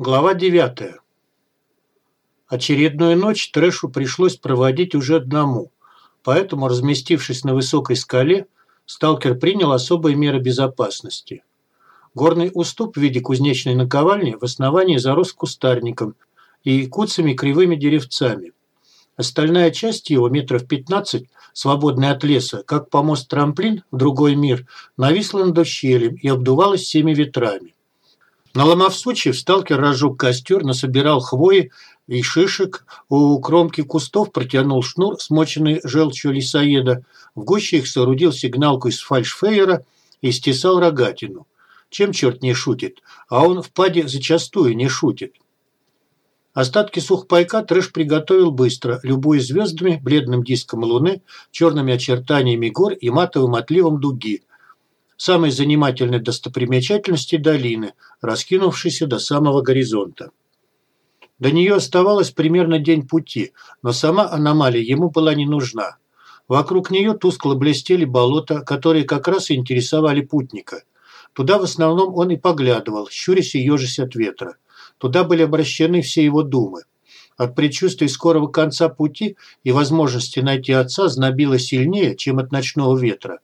Глава 9. Очередную ночь Трэшу пришлось проводить уже одному, поэтому, разместившись на высокой скале, сталкер принял особые меры безопасности. Горный уступ в виде кузнечной наковальни в основании зарос кустарником и куцами кривыми деревцами. Остальная часть его, метров 15, свободная от леса, как помост-трамплин в другой мир, нависла над ущельем и обдувалась всеми ветрами. Наломав сучьев, сталкер разжег костер, насобирал хвои и шишек, у кромки кустов протянул шнур, смоченный желчью лесоеда, в гуще их соорудил сигналку из фальшфейера и стесал рогатину. Чем черт не шутит? А он в паде зачастую не шутит. Остатки сухпайка Трэш приготовил быстро, любуясь звездами, бледным диском луны, черными очертаниями гор и матовым отливом дуги, самой занимательной достопримечательности долины, раскинувшейся до самого горизонта. До нее оставалось примерно день пути, но сама аномалия ему была не нужна. Вокруг нее тускло блестели болота, которые как раз и интересовали путника. Туда в основном он и поглядывал, щурясь и ежась от ветра. Туда были обращены все его думы. От предчувствия скорого конца пути и возможности найти отца знобило сильнее, чем от ночного ветра.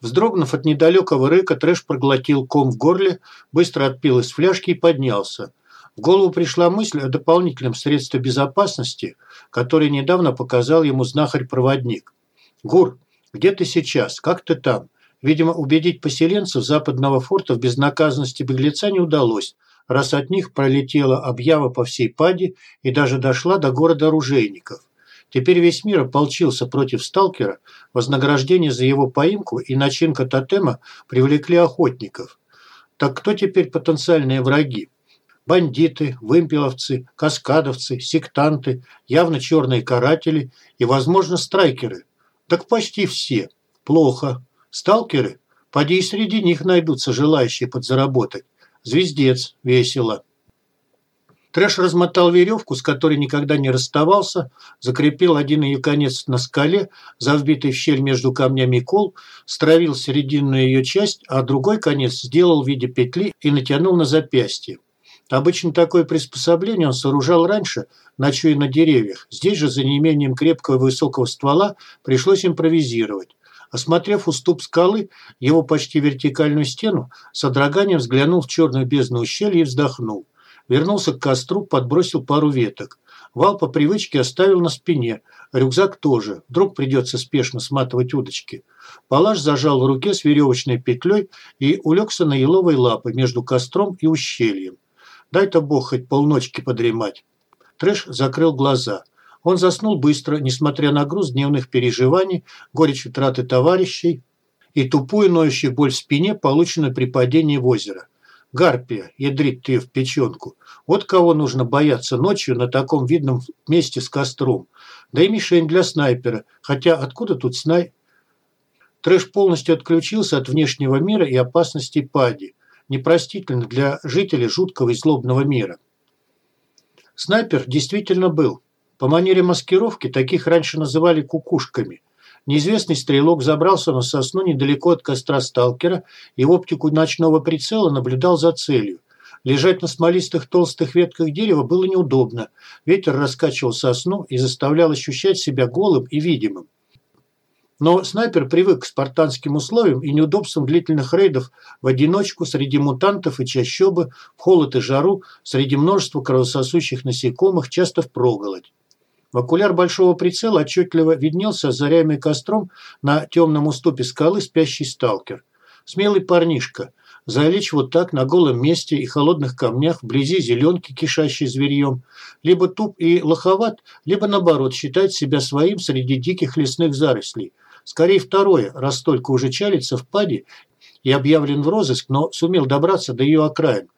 Вздрогнув от недалекого рыка, Трэш проглотил ком в горле, быстро отпил из фляжки и поднялся. В голову пришла мысль о дополнительном средстве безопасности, который недавно показал ему знахарь-проводник. «Гур, где ты сейчас? Как ты там?» Видимо, убедить поселенцев западного форта в безнаказанности беглеца не удалось, раз от них пролетела объява по всей паде и даже дошла до города оружейников. Теперь весь мир ополчился против сталкера, вознаграждение за его поимку и начинка тотема привлекли охотников. Так кто теперь потенциальные враги? Бандиты, вымпеловцы, каскадовцы, сектанты, явно черные каратели и, возможно, страйкеры. Так почти все. Плохо. Сталкеры? Поди и среди них найдутся желающие подзаработать. Звездец. Весело. Трэш размотал веревку, с которой никогда не расставался, закрепил один ее конец на скале, за вбитый в щель между камнями кол, стравил серединную ее часть, а другой конец сделал в виде петли и натянул на запястье. Обычно такое приспособление он сооружал раньше, ночуя на деревьях. Здесь же, за неимением крепкого и высокого ствола, пришлось импровизировать. Осмотрев уступ скалы, его почти вертикальную стену, с одраганием взглянул в черную бездну ущелья и вздохнул. Вернулся к костру, подбросил пару веток. Вал по привычке оставил на спине, рюкзак тоже. Вдруг придется спешно сматывать удочки. Палаш зажал в руке с веревочной петлей и улегся на еловой лапы между костром и ущельем. Дай-то бог хоть полночки подремать. Трэш закрыл глаза. Он заснул быстро, несмотря на груз дневных переживаний, горечь утраты товарищей и тупую ноющую боль в спине, полученную при падении в озеро. Гарпия, ядрит ты в печенку. Вот кого нужно бояться ночью на таком видном месте с костром. Да и мишень для снайпера. Хотя откуда тут снай... Трэш полностью отключился от внешнего мира и опасностей пади. Непростительно для жителей жуткого и злобного мира. Снайпер действительно был. По манере маскировки таких раньше называли кукушками. Неизвестный стрелок забрался на сосну недалеко от костра сталкера и в оптику ночного прицела наблюдал за целью. Лежать на смолистых толстых ветках дерева было неудобно. Ветер раскачивал сосну и заставлял ощущать себя голым и видимым. Но снайпер привык к спартанским условиям и неудобствам длительных рейдов в одиночку среди мутантов и чащобы, в холод и жару, среди множества кровососущих насекомых, часто впроголодь. В окуляр большого прицела отчетливо виднелся озаряемый костром на темном уступе скалы спящий сталкер. Смелый парнишка. Залечь вот так на голом месте и холодных камнях вблизи зеленки, кишащей зверьем. Либо туп и лоховат, либо наоборот считать себя своим среди диких лесных зарослей. Скорее второе, раз только уже чалится в паде и объявлен в розыск, но сумел добраться до ее окраин.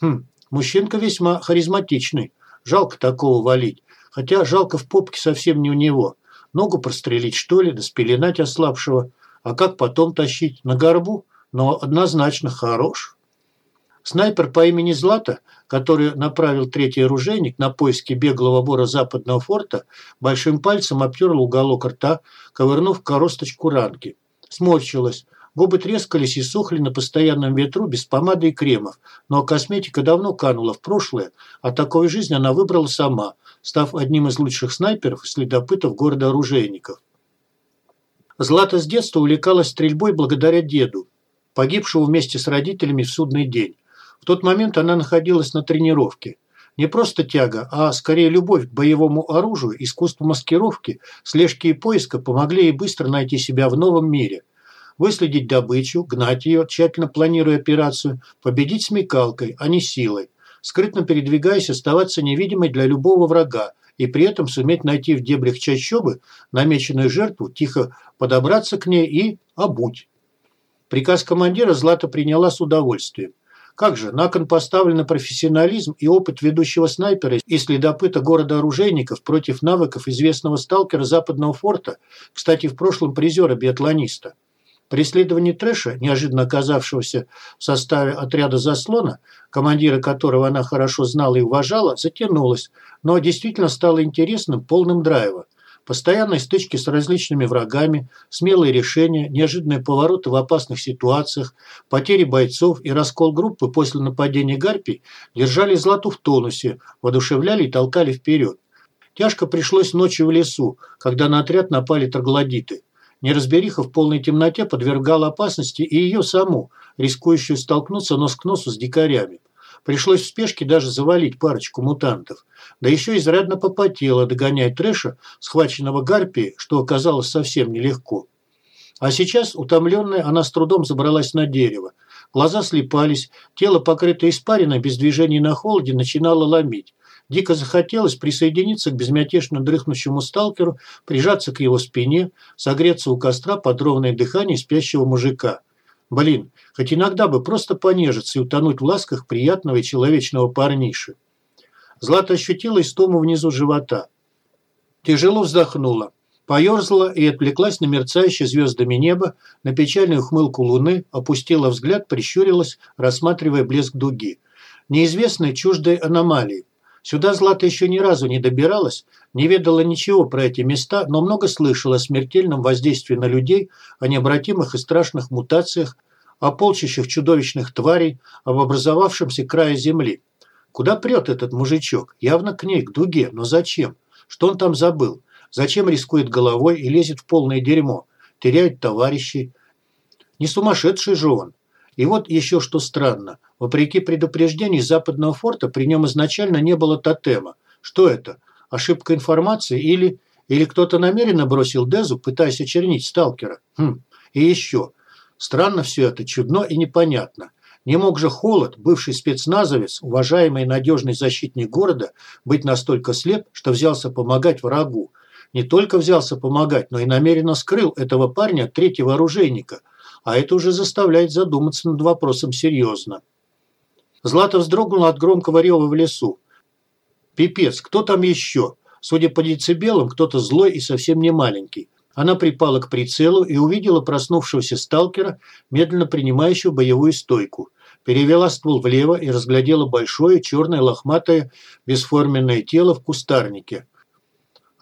Хм, мужчинка весьма харизматичный. Жалко такого валить. Хотя жалко в попке совсем не у него. Ногу прострелить, что ли, да спеленать ослабшего. А как потом тащить? На горбу? Но однозначно хорош. Снайпер по имени Злата, который направил третий оружейник на поиски беглого вора западного форта, большим пальцем обтерл уголок рта, ковырнув коросточку ранки. Сморщилась. Губы трескались и сухли на постоянном ветру без помады и кремов, но косметика давно канула в прошлое, а такой жизнь она выбрала сама, став одним из лучших снайперов и следопытов города оружейников. Злата с детства увлекалась стрельбой благодаря деду, погибшего вместе с родителями в судный день. В тот момент она находилась на тренировке. Не просто тяга, а скорее любовь к боевому оружию, искусству маскировки, слежки и поиска помогли ей быстро найти себя в новом мире. Выследить добычу, гнать ее, тщательно планируя операцию, победить смекалкой, а не силой. Скрытно передвигаясь, оставаться невидимой для любого врага и при этом суметь найти в дебрях чащобы намеченную жертву, тихо подобраться к ней и обуть. Приказ командира Злата приняла с удовольствием. Как же, на кон поставлены профессионализм и опыт ведущего снайпера и следопыта города оружейников против навыков известного сталкера западного форта, кстати, в прошлом призера-биатлониста. Преследование трэша, неожиданно оказавшегося в составе отряда заслона, командира которого она хорошо знала и уважала, затянулось, но действительно стало интересным, полным драйва. Постоянные стычки с различными врагами, смелые решения, неожиданные повороты в опасных ситуациях, потери бойцов и раскол группы после нападения гарпий держали Злату в тонусе, воодушевляли и толкали вперед. Тяжко пришлось ночью в лесу, когда на отряд напали троглодиты. Неразбериха в полной темноте подвергала опасности и ее саму, рискующую столкнуться нос к носу с дикарями. Пришлось в спешке даже завалить парочку мутантов. Да еще изрядно попотела догонять трэша, схваченного гарпией, что оказалось совсем нелегко. А сейчас, утомленная, она с трудом забралась на дерево. Глаза слепались, тело, покрытое испариной, без движений на холоде, начинало ломить. Дико захотелось присоединиться к безмятежно дрыхнущему сталкеру, прижаться к его спине, согреться у костра под ровное дыхание спящего мужика. Блин, хоть иногда бы просто понежиться и утонуть в ласках приятного и человечного парниши. Злата ощутила истому внизу живота. Тяжело вздохнула. Поерзала и отвлеклась на мерцающее звездами небо, на печальную ухмылку луны, опустила взгляд, прищурилась, рассматривая блеск дуги. Неизвестной чуждой аномалии. Сюда Злата еще ни разу не добиралась, не ведала ничего про эти места, но много слышала о смертельном воздействии на людей, о необратимых и страшных мутациях, о полчищах чудовищных тварей, об образовавшемся крае земли. Куда прет этот мужичок? Явно к ней, к дуге. Но зачем? Что он там забыл? Зачем рискует головой и лезет в полное дерьмо? Теряет товарищей. Не сумасшедший же он. И вот еще что странно. Вопреки предупреждению западного форта, при нем изначально не было тотема. Что это? Ошибка информации или... Или кто-то намеренно бросил Дезу, пытаясь очернить сталкера? Хм. И еще. Странно все это, чудно и непонятно. Не мог же Холод, бывший спецназовец, уважаемый и надежный защитник города, быть настолько слеп, что взялся помогать врагу. Не только взялся помогать, но и намеренно скрыл этого парня третьего оружейника. А это уже заставляет задуматься над вопросом серьезно. Злата вздрогнула от громкого рева в лесу. Пипец, кто там еще? Судя по децибелам, кто-то злой и совсем не маленький. Она припала к прицелу и увидела проснувшегося сталкера, медленно принимающего боевую стойку. Перевела ствол влево и разглядела большое, черное, лохматое, бесформенное тело в кустарнике.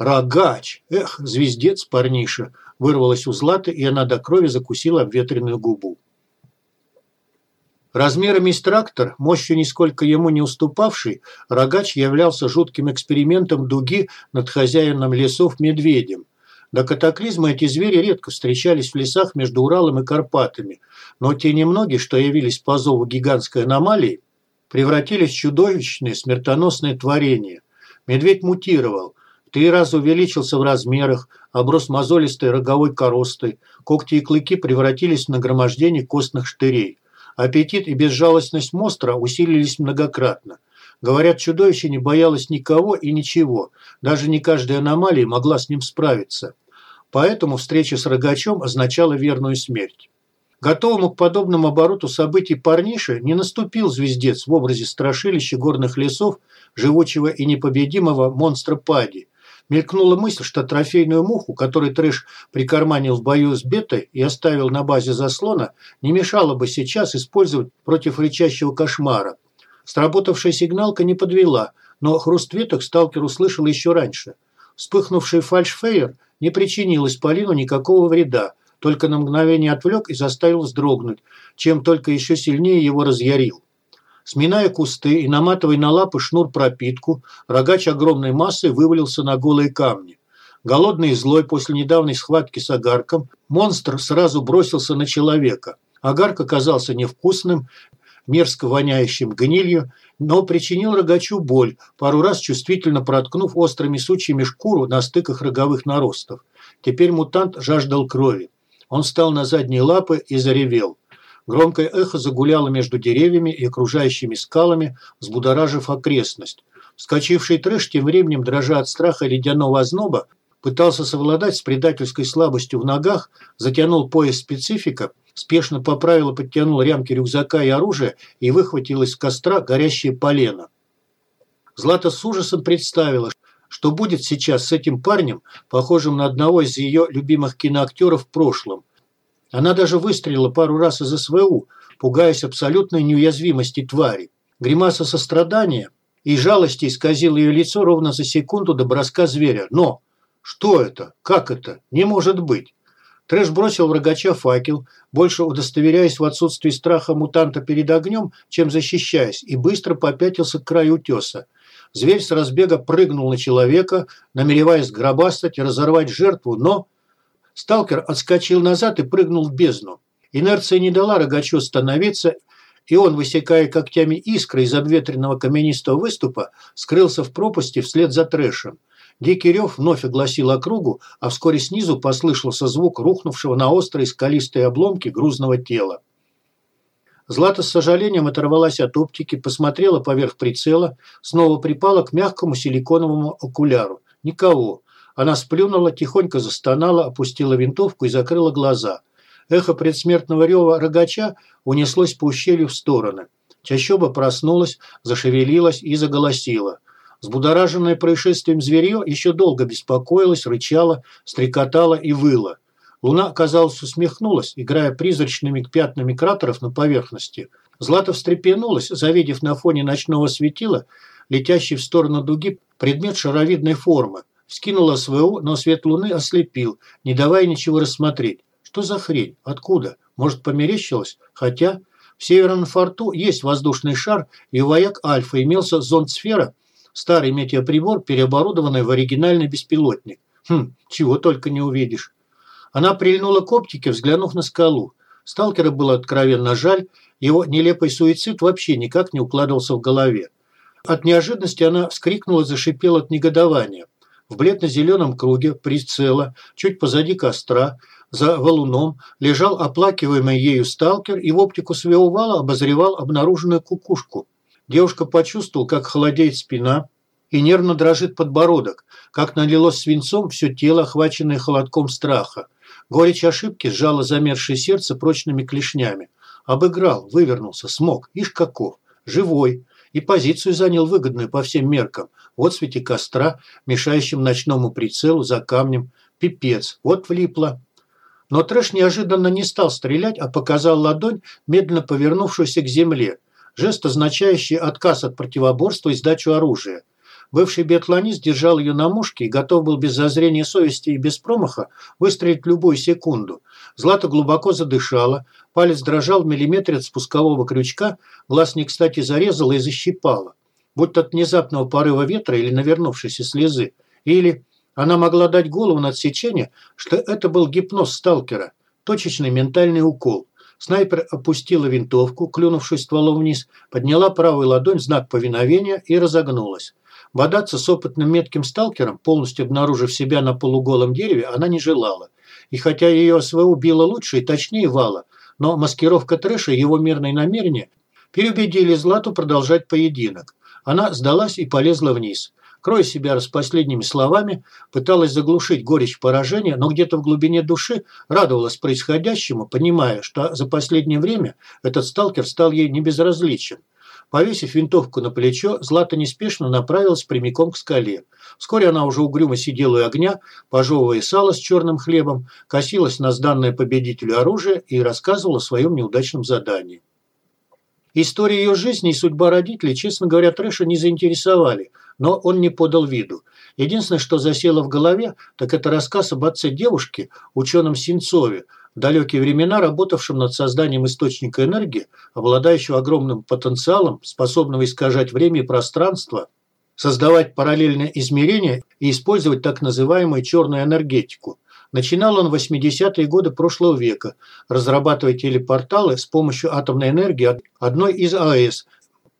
«Рогач! Эх, звездец парниша!» Вырвалась у Златы, и она до крови закусила обветренную губу. Размерами с трактор, мощью нисколько ему не уступавший, рогач являлся жутким экспериментом дуги над хозяином лесов медведем. До катаклизма эти звери редко встречались в лесах между Уралом и Карпатами, но те немногие, что явились по зову гигантской аномалии, превратились в чудовищные смертоносные творения. Медведь мутировал, три раза увеличился в размерах, оброс мозолистой роговой коростой, когти и клыки превратились в нагромождение костных штырей. Аппетит и безжалостность монстра усилились многократно. Говорят, чудовище не боялось никого и ничего. Даже не каждая аномалия могла с ним справиться. Поэтому встреча с рогачом означала верную смерть. Готовому к подобному обороту событий парнише не наступил звездец в образе страшилища горных лесов, живучего и непобедимого монстра Пади. Мелькнула мысль, что трофейную муху, которую трэш прикарманил в бою с бетой и оставил на базе заслона, не мешало бы сейчас использовать против рычащего кошмара. Сработавшая сигналка не подвела, но хруст веток сталкер услышал еще раньше. Вспыхнувший фальшфейер не причинил Исполину никакого вреда, только на мгновение отвлек и заставил вздрогнуть, чем только еще сильнее его разъярил. Сминая кусты и наматывая на лапы шнур пропитку, рогач огромной массой вывалился на голые камни. Голодный и злой после недавней схватки с агарком, монстр сразу бросился на человека. Агарк оказался невкусным, мерзко воняющим гнилью, но причинил рогачу боль, пару раз чувствительно проткнув острыми сучьями шкуру на стыках роговых наростов. Теперь мутант жаждал крови. Он встал на задние лапы и заревел. Громкое эхо загуляло между деревьями и окружающими скалами, взбудоражив окрестность. Вскочивший трэш, тем временем, дрожа от страха ледяного озноба, пытался совладать с предательской слабостью в ногах, затянул пояс специфика спешно поправил и подтянул рямки рюкзака и оружия и выхватил из костра горящее полено. Злата с ужасом представила, что будет сейчас с этим парнем, похожим на одного из ее любимых киноактеров в прошлом. Она даже выстрелила пару раз из СВУ, пугаясь абсолютной неуязвимости твари. Гримаса сострадания и жалости исказила ее лицо ровно за секунду до броска зверя. Но что это? Как это? Не может быть. Трэш бросил в рогача факел, больше удостоверяясь в отсутствии страха мутанта перед огнем, чем защищаясь, и быстро попятился к краю утеса. Зверь с разбега прыгнул на человека, намереваясь гробастать и разорвать жертву, но... Сталкер отскочил назад и прыгнул в бездну. Инерция не дала рогачу остановиться, и он, высекая когтями искры из обветренного каменистого выступа, скрылся в пропасти вслед за трэшем. Дикий рев вновь огласил округу, а вскоре снизу послышался звук рухнувшего на острые скалистые обломки грузного тела. Злата с сожалением оторвалась от оптики, посмотрела поверх прицела, снова припала к мягкому силиконовому окуляру. Никого. Она сплюнула, тихонько застонала, опустила винтовку и закрыла глаза. Эхо предсмертного рева рогача унеслось по ущелью в стороны. Чащоба проснулась, зашевелилась и заголосила – Взбудораженное происшествием зверье еще долго беспокоилось, рычало, стрекотало и выло. Луна, казалось, усмехнулась, играя призрачными пятнами кратеров на поверхности. Злата встрепенулась, завидев на фоне ночного светила, летящий в сторону дуги предмет шаровидной формы. Вскинула СВУ, но свет луны ослепил, не давая ничего рассмотреть. Что за хрень? Откуда? Может, померещилось? Хотя в Северном форту есть воздушный шар, и у вояк Альфа имелся зонд-сфера, Старый метеоприбор, переоборудованный в оригинальный беспилотник. Хм, чего только не увидишь. Она прильнула к оптике, взглянув на скалу. Сталкера было откровенно жаль, его нелепый суицид вообще никак не укладывался в голове. От неожиданности она вскрикнула, зашипела от негодования. В бледно-зеленом круге прицела, чуть позади костра, за валуном, лежал оплакиваемый ею сталкер и в оптику своего вала обозревал обнаруженную кукушку. Девушка почувствовала, как холодеет спина и нервно дрожит подбородок, как налилось свинцом все тело, охваченное холодком страха. Горечь ошибки сжала замерзшее сердце прочными клешнями. Обыграл, вывернулся, смог. Ишь каков. Живой. И позицию занял выгодную по всем меркам. Вот свете костра, мешающим ночному прицелу за камнем. Пипец. Вот влипло. Но трэш неожиданно не стал стрелять, а показал ладонь, медленно повернувшуюся к земле – жест, означающий отказ от противоборства и сдачу оружия. Бывший биатлонист держал ее на мушке и готов был без зазрения совести и без промаха выстрелить любую секунду. Злата глубоко задышала, палец дрожал в миллиметре от спускового крючка, глаз не кстати зарезала и защипала. Будь от внезапного порыва ветра или навернувшейся слезы. Или она могла дать голову на отсечение, что это был гипноз сталкера, точечный ментальный укол. Снайпер опустила винтовку, клюнувшись стволом вниз, подняла правую ладонь в знак повиновения и разогнулась. Бодаться с опытным метким сталкером, полностью обнаружив себя на полуголом дереве, она не желала. И хотя ее СВУ било лучше и точнее вала, но маскировка трэша и его мирные намерения переубедили Злату продолжать поединок. Она сдалась и полезла вниз кроя себя распоследними словами, пыталась заглушить горечь поражения, но где-то в глубине души радовалась происходящему, понимая, что за последнее время этот сталкер стал ей небезразличен. Повесив винтовку на плечо, Злата неспешно направилась прямиком к скале. Вскоре она уже угрюмо сидела у огня, пожевывая сало с черным хлебом, косилась на сданное победителю оружие и рассказывала о своем неудачном задании. История ее жизни и судьба родителей, честно говоря, Трэша не заинтересовали, но он не подал виду. Единственное, что засело в голове, так это рассказ об отце девушки, ученом Синцове, в далекие времена работавшем над созданием источника энергии, обладающего огромным потенциалом, способного искажать время и пространство, создавать параллельные измерения и использовать так называемую черную энергетику. Начинал он в 80-е годы прошлого века, разрабатывая телепорталы с помощью атомной энергии одной из АЭС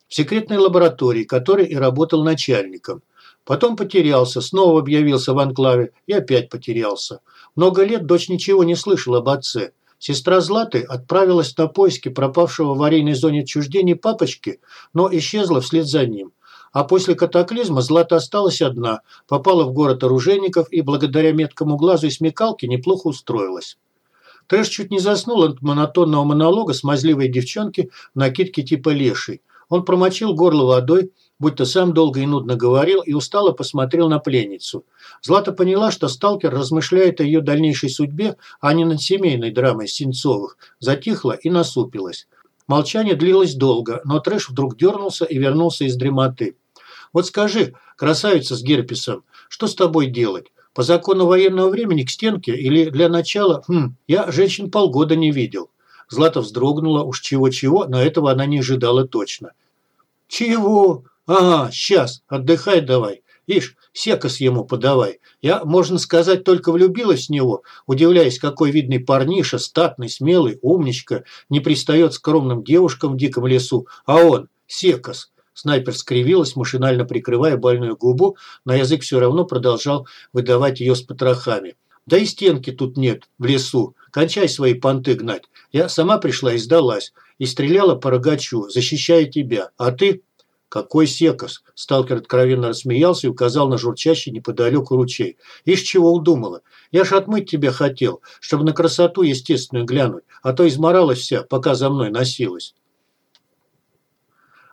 в секретной лаборатории, которой и работал начальником. Потом потерялся, снова объявился в анклаве и опять потерялся. Много лет дочь ничего не слышала об отце. Сестра Златы отправилась на поиски пропавшего в аварийной зоне отчуждения папочки, но исчезла вслед за ним. А после катаклизма Злата осталась одна, попала в город оружейников и благодаря меткому глазу и смекалке неплохо устроилась. Трэш чуть не заснул от монотонного монолога смазливой девчонки в накидке типа леший. Он промочил горло водой, будто сам долго и нудно говорил, и устало посмотрел на пленницу. Злата поняла, что сталкер размышляет о ее дальнейшей судьбе, а не над семейной драмой Синцовых, затихла и насупилась. Молчание длилось долго, но Трэш вдруг дернулся и вернулся из дремоты. «Вот скажи, красавица с герпесом, что с тобой делать? По закону военного времени к стенке или для начала? Хм, я женщин полгода не видел». Злата вздрогнула, уж чего-чего, но этого она не ожидала точно. «Чего? Ага, сейчас, отдыхай давай. Ишь, секос ему подавай. Я, можно сказать, только влюбилась в него, удивляясь, какой видный парниша, статный, смелый, умничка, не пристает скромным девушкам в диком лесу, а он – секос. Снайпер скривилась, машинально прикрывая больную губу, но язык все равно продолжал выдавать ее с потрохами. «Да и стенки тут нет, в лесу. Кончай свои понты гнать. Я сама пришла и сдалась. И стреляла по рогачу, защищая тебя. А ты...» «Какой секос!» Сталкер откровенно рассмеялся и указал на журчащий неподалеку ручей. «Ишь чего удумала? Я ж отмыть тебя хотел, чтобы на красоту естественную глянуть, а то изморалась вся, пока за мной носилась».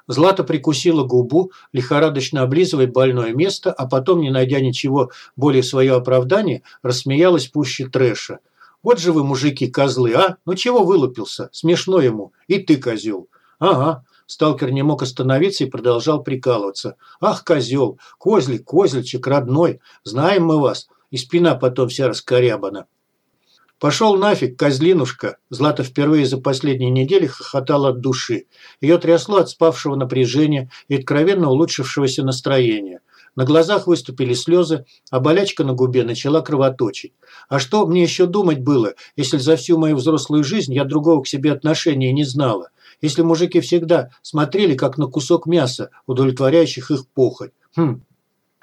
Злата прикусила губу, лихорадочно облизывая больное место, а потом, не найдя ничего более свое оправдание, рассмеялась пуще трэша. «Вот же вы, мужики, козлы, а? Ну чего вылупился? Смешно ему. И ты, козел». «Ага, Сталкер не мог остановиться и продолжал прикалываться. «Ах, козел! Козлик, козличек, родной! Знаем мы вас!» И спина потом вся раскорябана. «Пошел нафиг, козлинушка!» Злата впервые за последние недели хохотала от души. Ее трясло от спавшего напряжения и откровенно улучшившегося настроения. На глазах выступили слезы, а болячка на губе начала кровоточить. А что мне еще думать было, если за всю мою взрослую жизнь я другого к себе отношения не знала? Если мужики всегда смотрели как на кусок мяса, удовлетворяющих их похоть. Хм.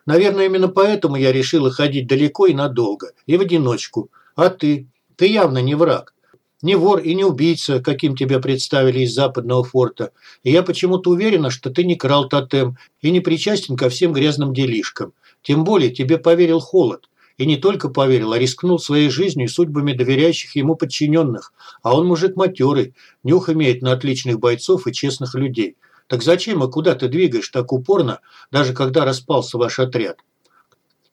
Наверное, именно поэтому я решила ходить далеко и надолго, и в одиночку. А ты? Ты явно не враг. Не вор и не убийца, каким тебя представили из западного форта. И я почему-то уверена, что ты не крал тотем и не причастен ко всем грязным делишкам. Тем более тебе поверил холод. И не только поверил, а рискнул своей жизнью и судьбами доверяющих ему подчиненных. А он мужик матерый, нюх имеет на отличных бойцов и честных людей. Так зачем и куда ты двигаешь так упорно, даже когда распался ваш отряд?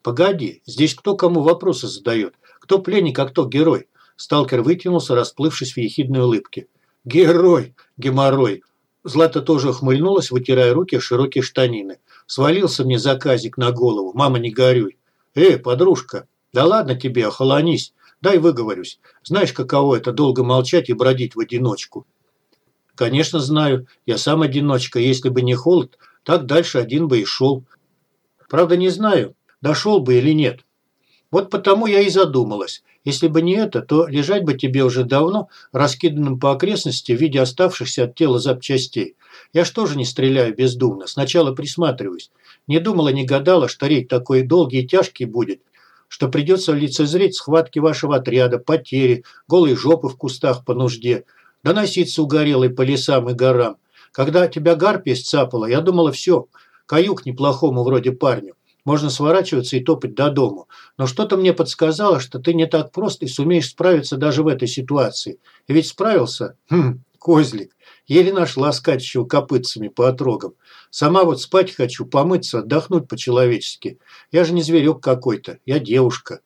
Погоди, здесь кто кому вопросы задает? Кто пленник, а кто герой? Сталкер вытянулся, расплывшись в ехидной улыбке. Герой, геморрой. Злата тоже ухмыльнулась, вытирая руки в широкие штанины. Свалился мне заказик на голову, мама не горюй. «Эй, подружка, да ладно тебе, охолонись, дай выговорюсь. Знаешь, каково это долго молчать и бродить в одиночку?» «Конечно знаю, я сам одиночка, если бы не холод, так дальше один бы и шел. Правда, не знаю, дошел бы или нет. Вот потому я и задумалась. Если бы не это, то лежать бы тебе уже давно, раскиданным по окрестности в виде оставшихся от тела запчастей. Я что же не стреляю бездумно, сначала присматриваюсь. Не думала, не гадала, что рейд такой долгий и тяжкий будет, что придется лицезреть схватки вашего отряда, потери, голые жопы в кустах по нужде, доноситься угорелой по лесам и горам. Когда тебя гарпия сцапала, я думала, все, каюк неплохому вроде парню. Можно сворачиваться и топать до дому. Но что-то мне подсказало, что ты не так прост и сумеешь справиться даже в этой ситуации. И ведь справился? Хм, козлик. Еле нашла скачущего копытцами по отрогам. Сама вот спать хочу, помыться, отдохнуть по-человечески. Я же не зверек какой-то, я девушка».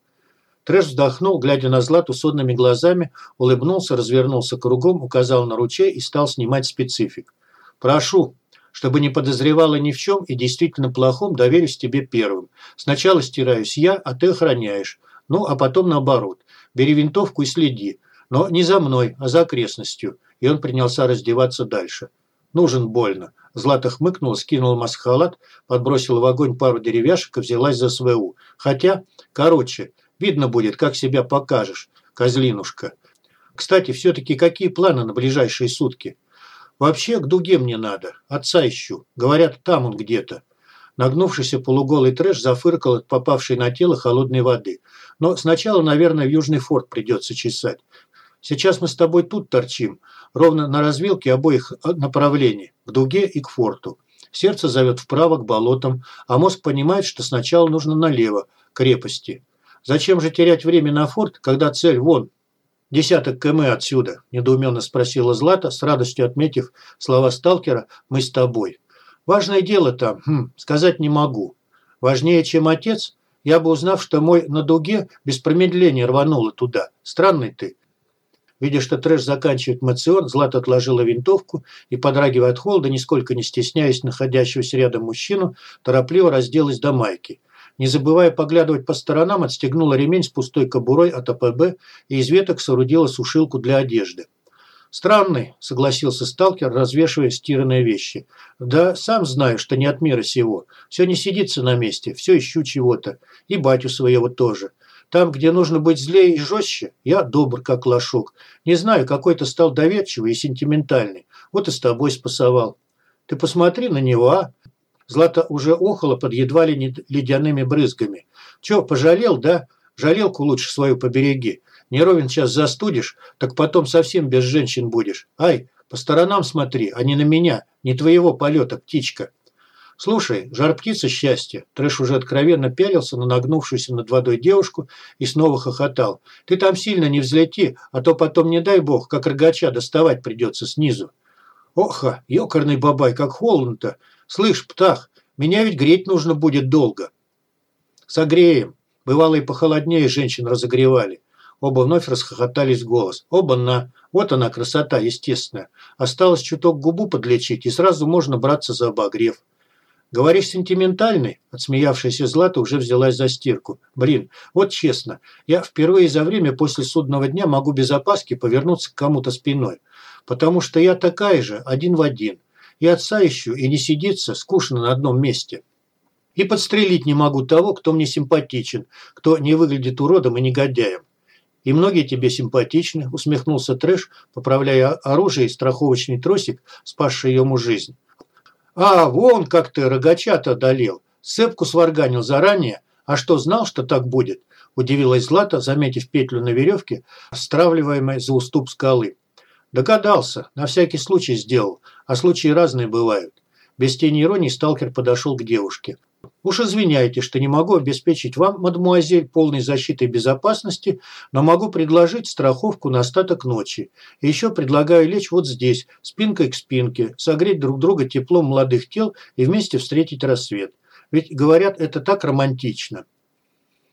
Трэш вздохнул, глядя на Злату сонными глазами, улыбнулся, развернулся кругом, указал на ручей и стал снимать специфик. Прошу, чтобы не подозревала ни в чем и действительно плохом, доверюсь тебе первым. Сначала стираюсь я, а ты охраняешь. Ну, а потом наоборот. Бери винтовку и следи. Но не за мной, а за окрестностью. И он принялся раздеваться дальше. Нужен больно. Злата хмыкнула, скинула маск-халат, подбросила в огонь пару деревяшек и взялась за СВУ. Хотя, короче, видно будет, как себя покажешь, козлинушка. Кстати, все-таки какие планы на ближайшие сутки? Вообще к дуге мне надо. Отца ищу. Говорят, там он где-то. Нагнувшийся полуголый трэш зафыркал от попавшей на тело холодной воды. Но сначала, наверное, в Южный форт придется чесать. Сейчас мы с тобой тут торчим, ровно на развилке обоих направлений, к дуге и к форту. Сердце зовет вправо, к болотам, а мозг понимает, что сначала нужно налево, к крепости. Зачем же терять время на форт, когда цель вон, «Десяток км отсюда», – недоуменно спросила Злата, с радостью отметив слова сталкера «Мы с тобой». «Важное дело там, хм, сказать не могу. Важнее, чем отец, я бы узнав, что мой на дуге без промедления рванула туда. Странный ты». Видя, что трэш заканчивает мацион, Злата отложила винтовку и, подрагивая от холода, нисколько не стесняясь находящегося рядом мужчину, торопливо разделась до майки – не забывая поглядывать по сторонам, отстегнула ремень с пустой кобурой от АПБ и из веток соорудила сушилку для одежды. «Странный», – согласился сталкер, развешивая стиранные вещи. «Да сам знаю, что не от мира сего. Все не сидится на месте, все ищу чего-то. И батю своего тоже. Там, где нужно быть злее и жестче, я добр, как лошок. Не знаю, какой-то стал доверчивый и сентиментальный. Вот и с тобой спасовал. Ты посмотри на него, а? Злата уже охала под едва ли не ледяными брызгами. Чё, пожалел, да? Жалелку лучше свою побереги. Не ровен час застудишь, так потом совсем без женщин будешь. Ай, по сторонам смотри, а не на меня, не твоего полета, птичка. Слушай, жар птица счастья. Трэш уже откровенно пялился на нагнувшуюся над водой девушку и снова хохотал. Ты там сильно не взлети, а то потом, не дай бог, как рогача доставать придется снизу. Оха, ёкарный бабай, как холодно-то. «Слышь, птах, меня ведь греть нужно будет долго». «Согреем». Бывало и похолоднее женщин разогревали. Оба вновь расхохотались голос. Оба на. Вот она, красота естественная. Осталось чуток губу подлечить, и сразу можно браться за обогрев. «Говоришь, сентиментальный?» Отсмеявшаяся Злата уже взялась за стирку. «Блин, вот честно, я впервые за время после судного дня могу без опаски повернуться к кому-то спиной. Потому что я такая же, один в один. И отца ищу, и не сидится, скучно на одном месте. И подстрелить не могу того, кто мне симпатичен, кто не выглядит уродом и негодяем. «И многие тебе симпатичны», – усмехнулся Трэш, поправляя оружие и страховочный тросик, спасший ему жизнь. «А, вон как ты рогача-то одолел. Цепку сварганил заранее. А что, знал, что так будет?» – удивилась Злата, заметив петлю на веревке, стравливаемой за уступ скалы. Догадался, на всякий случай сделал, а случаи разные бывают. Без тени иронии сталкер подошел к девушке. «Уж извиняйте, что не могу обеспечить вам, мадмуазель, полной защиты и безопасности, но могу предложить страховку на остаток ночи. И еще предлагаю лечь вот здесь, спинкой к спинке, согреть друг друга теплом молодых тел и вместе встретить рассвет. Ведь, говорят, это так романтично».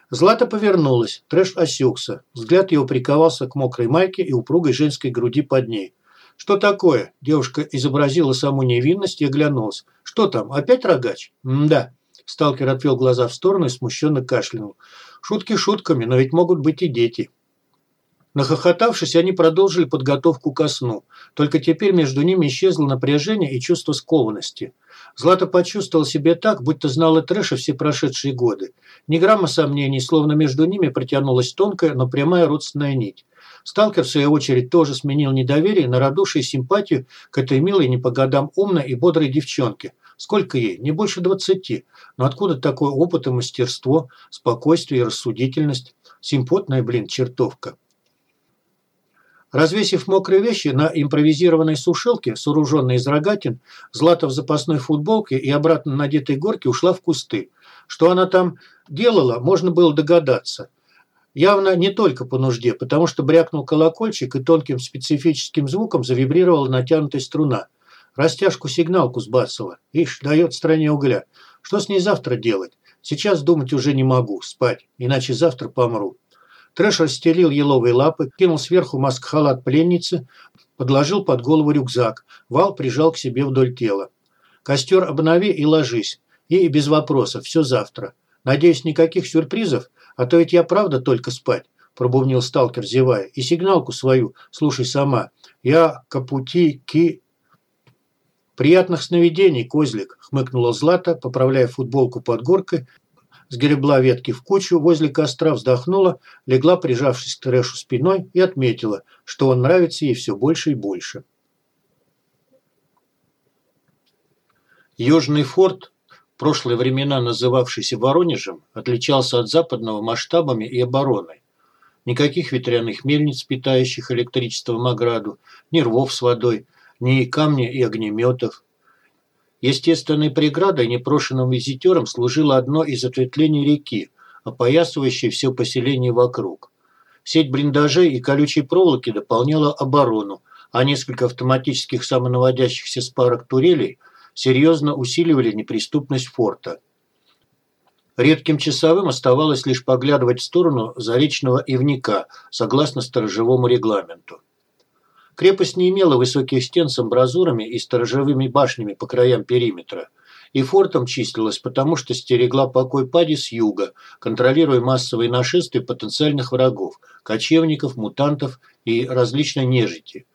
Злата повернулась, трэш осекся. Взгляд его приковался к мокрой майке и упругой женской груди под ней. «Что такое?» Девушка изобразила саму невинность и оглянулась. «Что там, опять рогач?» «Да». Сталкер отвел глаза в сторону и смущенно кашлянул. «Шутки шутками, но ведь могут быть и дети». Нахохотавшись, они продолжили подготовку ко сну. Только теперь между ними исчезло напряжение и чувство скованности. Злата почувствовал себя так, будто знала трэша все прошедшие годы. Ни грамма сомнений, словно между ними протянулась тонкая, но прямая родственная нить. Сталкер, в свою очередь, тоже сменил недоверие на радушие и симпатию к этой милой, не по годам умной и бодрой девчонке. Сколько ей? Не больше двадцати. Но откуда такой опыт и мастерство, спокойствие и рассудительность? Симпотная, блин, чертовка. Развесив мокрые вещи на импровизированной сушилке, сооруженной из рогатин, Злата в запасной футболке и обратно надетой горке ушла в кусты. Что она там делала, можно было догадаться. Явно не только по нужде, потому что брякнул колокольчик и тонким специфическим звуком завибрировала натянутая струна. Растяжку-сигналку сбацала. Ишь, дает стране угля. Что с ней завтра делать? Сейчас думать уже не могу, спать, иначе завтра помру. Трэш расстелил еловые лапы, кинул сверху маск-халат пленницы, подложил под голову рюкзак. Вал прижал к себе вдоль тела. «Костер обнови и ложись. И без вопросов, все завтра. Надеюсь, никаких сюрпризов, а то ведь я правда только спать», пробубнил сталкер, зевая. «И сигналку свою слушай сама. Я капути ки...» «Приятных сновидений, козлик!» – хмыкнула Злата, поправляя футболку под горкой, сгребла ветки в кучу, возле костра вздохнула, легла, прижавшись к трэшу спиной, и отметила, что он нравится ей все больше и больше. Южный форт, в прошлые времена называвшийся Воронежем, отличался от западного масштабами и обороной. Никаких ветряных мельниц, питающих электричеством ограду, ни рвов с водой, ни камня и огнеметов. Естественной преградой непрошенным визитерам служило одно из ответвлений реки, опоясывающее все поселение вокруг. Сеть блиндажей и колючей проволоки дополняла оборону, а несколько автоматических самонаводящихся спарок турелей серьезно усиливали неприступность форта. Редким часовым оставалось лишь поглядывать в сторону заречного ивника, согласно сторожевому регламенту. Крепость не имела высоких стен с амбразурами и сторожевыми башнями по краям периметра. И фортом числилась, потому что стерегла покой Пади с юга, контролируя массовые нашествия потенциальных врагов – кочевников, мутантов и различной нежити.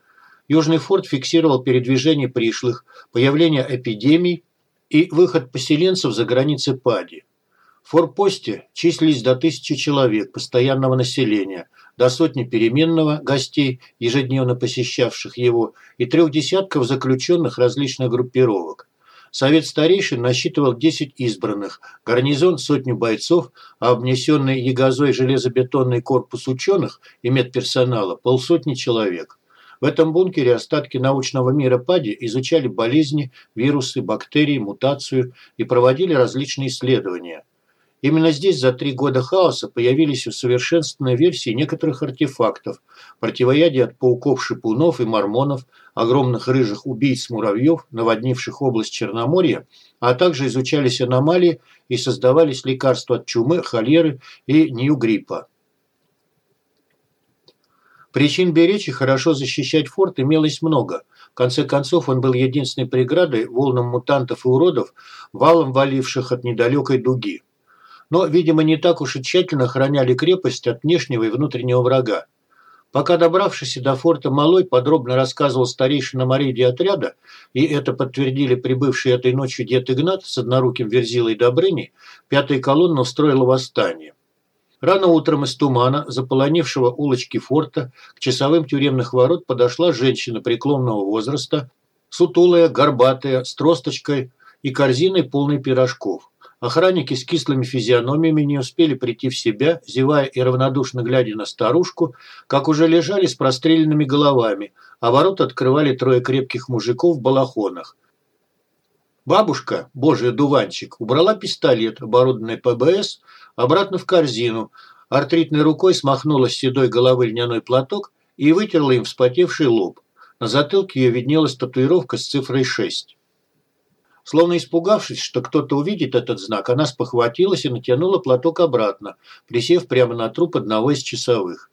Южный форт фиксировал передвижение пришлых, появление эпидемий и выход поселенцев за границы Пади. В форпосте числились до тысячи человек постоянного населения – до сотни переменного гостей, ежедневно посещавших его, и трех десятков заключенных различных группировок. Совет старейшин насчитывал 10 избранных, гарнизон – сотню бойцов, а обнесенный ягозой железобетонный корпус ученых и медперсонала – полсотни человек. В этом бункере остатки научного мира ПАДИ изучали болезни, вирусы, бактерии, мутацию и проводили различные исследования. Именно здесь за три года хаоса появились усовершенствованные версии некоторых артефактов, противоядия от пауков-шипунов и мормонов, огромных рыжих убийц-муравьев, наводнивших область Черноморья, а также изучались аномалии и создавались лекарства от чумы, холеры и нью-гриппа. Причин беречь и хорошо защищать форт имелось много. В конце концов, он был единственной преградой волнам мутантов и уродов, валом валивших от недалекой дуги но, видимо, не так уж и тщательно охраняли крепость от внешнего и внутреннего врага. Пока добравшийся до форта Малой подробно рассказывал старейшинам Ариди отряда, и это подтвердили прибывшие этой ночью дед Игнат с одноруким Верзилой Добрыней, пятая колонна устроила восстание. Рано утром из тумана, заполонившего улочки форта, к часовым тюремных ворот подошла женщина преклонного возраста, сутулая, горбатая, с тросточкой и корзиной полной пирожков. Охранники с кислыми физиономиями не успели прийти в себя, зевая и равнодушно глядя на старушку, как уже лежали с простреленными головами, а ворот открывали трое крепких мужиков в балахонах. Бабушка, божий дуванчик, убрала пистолет, оборудованный ПБС, обратно в корзину, артритной рукой смахнула с седой головы льняной платок и вытерла им вспотевший лоб. На затылке ее виднелась татуировка с цифрой 6. Словно испугавшись, что кто-то увидит этот знак, она спохватилась и натянула платок обратно, присев прямо на труп одного из часовых.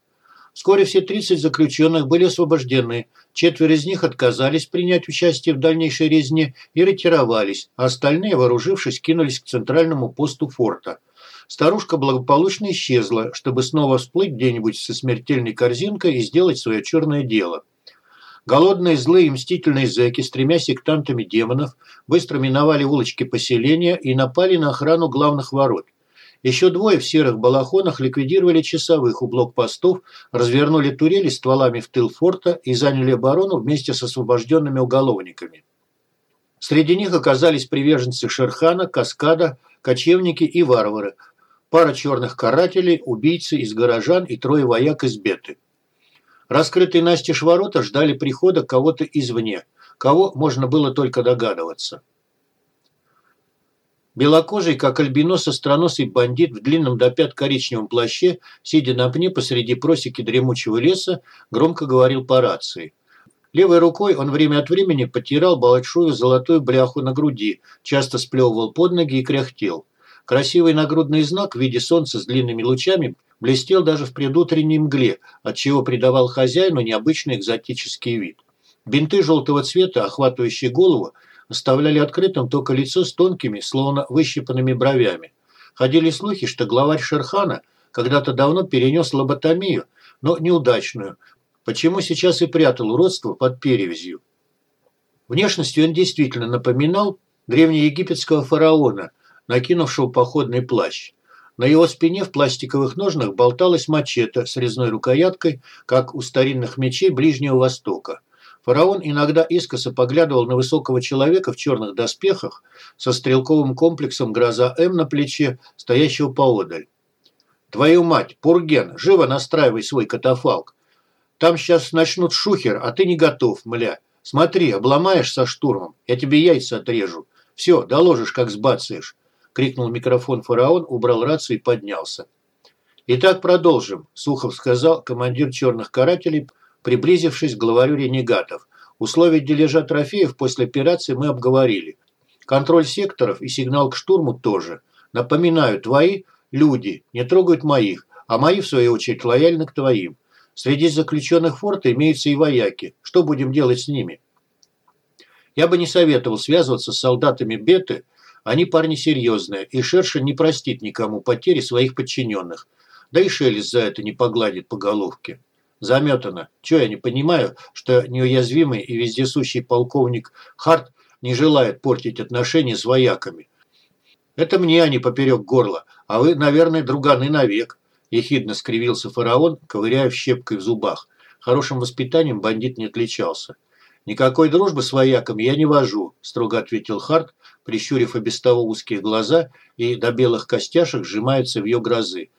Вскоре все 30 заключенных были освобождены, четверо из них отказались принять участие в дальнейшей резне и ретировались, а остальные, вооружившись, кинулись к центральному посту форта. Старушка благополучно исчезла, чтобы снова всплыть где-нибудь со смертельной корзинкой и сделать свое черное дело. Голодные, злые мстительные зэки с тремя сектантами демонов быстро миновали улочки поселения и напали на охрану главных ворот. Еще двое в серых балахонах ликвидировали часовых у блокпостов, развернули турели стволами в тыл форта и заняли оборону вместе с освобожденными уголовниками. Среди них оказались приверженцы Шерхана, Каскада, кочевники и варвары, пара черных карателей, убийцы из горожан и трое вояк из Беты. Раскрытые настежь ворота ждали прихода кого-то извне, кого можно было только догадываться. Белокожий, как альбинос, остроносый бандит в длинном до пят коричневом плаще, сидя на пне посреди просеки дремучего леса, громко говорил по рации. Левой рукой он время от времени потирал большую золотую бляху на груди, часто сплевывал под ноги и кряхтел. Красивый нагрудный знак в виде солнца с длинными лучами блестел даже в предутренней мгле, отчего придавал хозяину необычный экзотический вид. Бинты желтого цвета, охватывающие голову, оставляли открытым только лицо с тонкими, словно выщипанными бровями. Ходили слухи, что главарь Шерхана когда-то давно перенес лоботомию, но неудачную, почему сейчас и прятал уродство под перевязью. Внешностью он действительно напоминал древнеегипетского фараона, накинувшего походный плащ. На его спине в пластиковых ножнах болталась мачете с резной рукояткой, как у старинных мечей Ближнего Востока. Фараон иногда искоса поглядывал на высокого человека в черных доспехах со стрелковым комплексом «Гроза-М» на плече, стоящего поодаль. «Твою мать, Пурген, живо настраивай свой катафалк. Там сейчас начнут шухер, а ты не готов, мля. Смотри, обломаешь со штурмом, я тебе яйца отрежу. Все, доложишь, как сбацаешь», – крикнул микрофон фараон, убрал рацию и поднялся. «Итак, продолжим», – Сухов сказал командир черных карателей – приблизившись к главарю ренегатов. Условия дележа трофеев после операции мы обговорили. Контроль секторов и сигнал к штурму тоже. Напоминаю, твои люди не трогают моих, а мои, в свою очередь, лояльны к твоим. Среди заключенных форта имеются и вояки. Что будем делать с ними? Я бы не советовал связываться с солдатами Беты. Они парни серьезные, и Шерша не простит никому потери своих подчиненных. Да и Шелест за это не погладит по головке. Заметано. Чего я не понимаю, что неуязвимый и вездесущий полковник Харт не желает портить отношения с вояками. Это мне они поперек горла, а вы, наверное, друганы навек. Ехидно скривился фараон, ковыряя щепкой в зубах. Хорошим воспитанием бандит не отличался. «Никакой дружбы с вояками я не вожу», – строго ответил Харт, прищурив и без того узкие глаза, и до белых костяшек сжимаются в ее грозы.